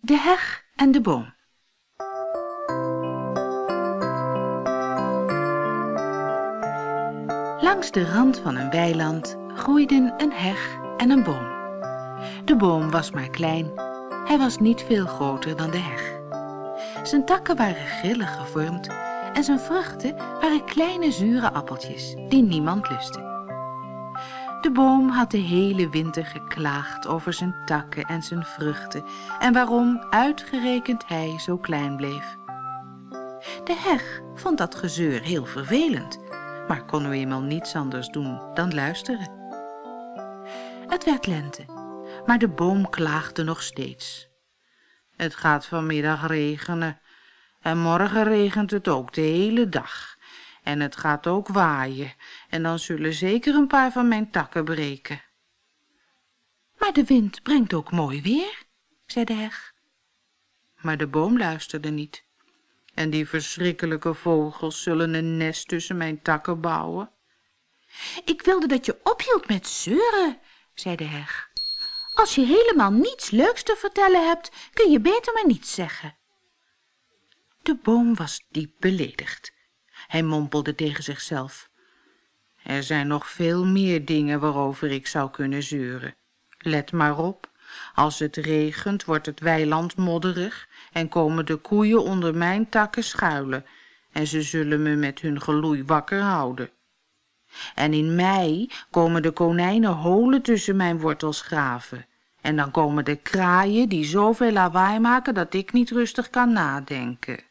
De heg en de boom Langs de rand van een weiland groeiden een heg en een boom. De boom was maar klein, hij was niet veel groter dan de heg. Zijn takken waren grillig gevormd en zijn vruchten waren kleine zure appeltjes die niemand lustte. De boom had de hele winter geklaagd over zijn takken en zijn vruchten en waarom uitgerekend hij zo klein bleef. De heg vond dat gezeur heel vervelend, maar kon nu eenmaal niets anders doen dan luisteren. Het werd lente, maar de boom klaagde nog steeds. Het gaat vanmiddag regenen en morgen regent het ook de hele dag. En het gaat ook waaien en dan zullen zeker een paar van mijn takken breken. Maar de wind brengt ook mooi weer, zei de heg. Maar de boom luisterde niet. En die verschrikkelijke vogels zullen een nest tussen mijn takken bouwen. Ik wilde dat je ophield met zeuren, zei de heg. Als je helemaal niets leuks te vertellen hebt, kun je beter maar niets zeggen. De boom was diep beledigd. Hij mompelde tegen zichzelf. Er zijn nog veel meer dingen waarover ik zou kunnen zeuren. Let maar op, als het regent wordt het weiland modderig en komen de koeien onder mijn takken schuilen en ze zullen me met hun geloei wakker houden. En in mei komen de konijnen holen tussen mijn wortels graven. En dan komen de kraaien die zoveel lawaai maken dat ik niet rustig kan nadenken.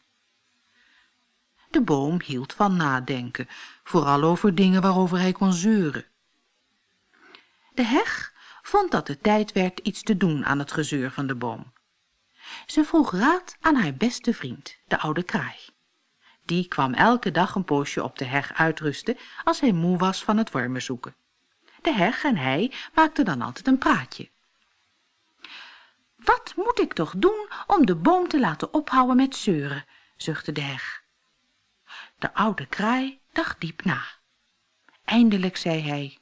De boom hield van nadenken, vooral over dingen waarover hij kon zeuren. De heg vond dat het tijd werd iets te doen aan het gezeur van de boom. Ze vroeg raad aan haar beste vriend, de oude kraai. Die kwam elke dag een poosje op de heg uitrusten als hij moe was van het wormen zoeken. De heg en hij maakten dan altijd een praatje. Wat moet ik toch doen om de boom te laten ophouden met zeuren, zuchtte de heg. De oude kraai dacht diep na. Eindelijk zei hij,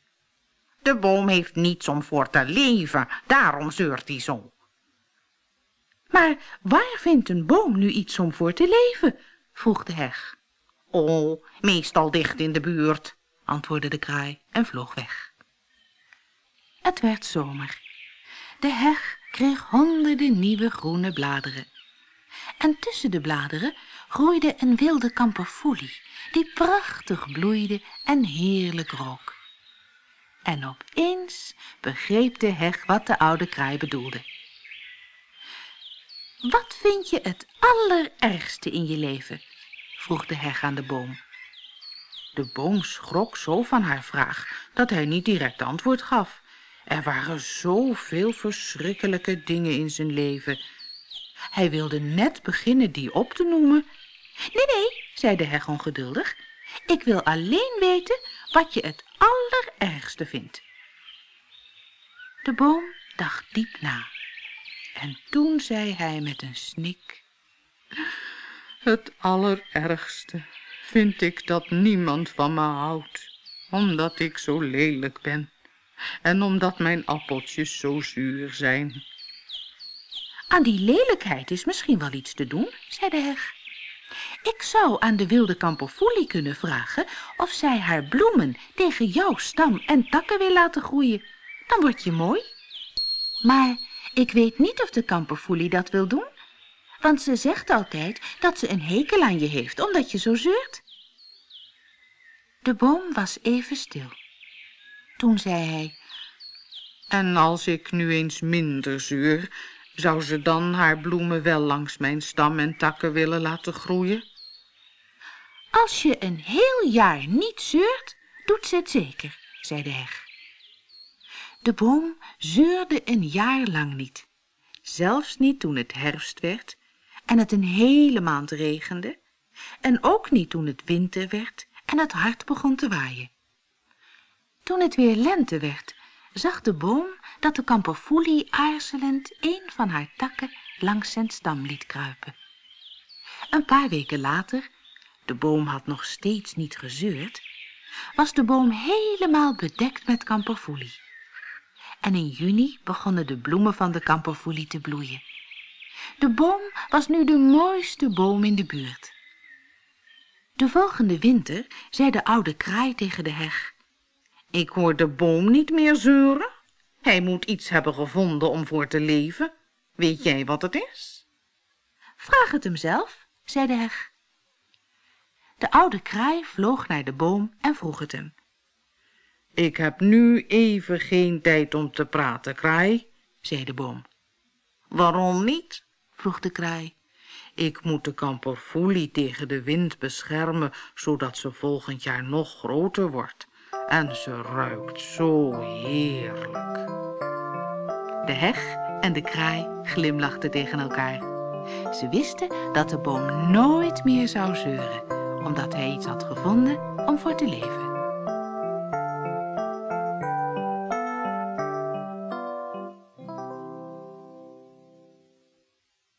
de boom heeft niets om voor te leven, daarom zeurt hij zo. Maar waar vindt een boom nu iets om voor te leven? vroeg de heg. Oh, meestal dicht in de buurt, antwoordde de kraai en vloog weg. Het werd zomer. De heg kreeg honderden nieuwe groene bladeren. En tussen de bladeren groeide een wilde kamperfoelie, die prachtig bloeide en heerlijk rook. En opeens begreep de heg wat de oude kraai bedoelde. Wat vind je het allerergste in je leven? vroeg de heg aan de boom. De boom schrok zo van haar vraag dat hij niet direct antwoord gaf. Er waren zoveel verschrikkelijke dingen in zijn leven. Hij wilde net beginnen die op te noemen. Nee, nee, zei de heg ongeduldig. Ik wil alleen weten wat je het allerergste vindt. De boom dacht diep na. En toen zei hij met een snik... Het allerergste vind ik dat niemand van me houdt, omdat ik zo lelijk ben en omdat mijn appeltjes zo zuur zijn. Aan die lelijkheid is misschien wel iets te doen, zei de heg. Ik zou aan de wilde kamperfoelie kunnen vragen of zij haar bloemen tegen jouw stam en takken wil laten groeien. Dan word je mooi. Maar ik weet niet of de kamperfoelie dat wil doen, want ze zegt altijd dat ze een hekel aan je heeft, omdat je zo zeurt. De boom was even stil. Toen zei hij, en als ik nu eens minder zeur, zou ze dan haar bloemen wel langs mijn stam en takken willen laten groeien? Als je een heel jaar niet zeurt, doet ze het zeker, zei de heg. De boom zeurde een jaar lang niet, zelfs niet toen het herfst werd en het een hele maand regende, en ook niet toen het winter werd en het hard begon te waaien. Toen het weer lente werd, zag de boom dat de kamperfoelie aarzelend een van haar takken langs zijn stam liet kruipen. Een paar weken later, de boom had nog steeds niet gezeurd, was de boom helemaal bedekt met kamperfoelie en in juni begonnen de bloemen van de kamperfoelie te bloeien. De boom was nu de mooiste boom in de buurt. De volgende winter zei de oude kraai tegen de heg. Ik hoor de boom niet meer zeuren. Hij moet iets hebben gevonden om voor te leven. Weet jij wat het is? Vraag het hem zelf, zei de heg. De oude kraai vloog naar de boom en vroeg het hem. Ik heb nu even geen tijd om te praten, kraai, zei de boom. Waarom niet? vroeg de kraai. Ik moet de kamperfoelie tegen de wind beschermen, zodat ze volgend jaar nog groter wordt. En ze ruikt zo heerlijk. De heg en de kraai glimlachten tegen elkaar. Ze wisten dat de boom nooit meer zou zeuren, omdat hij iets had gevonden om voor te leven.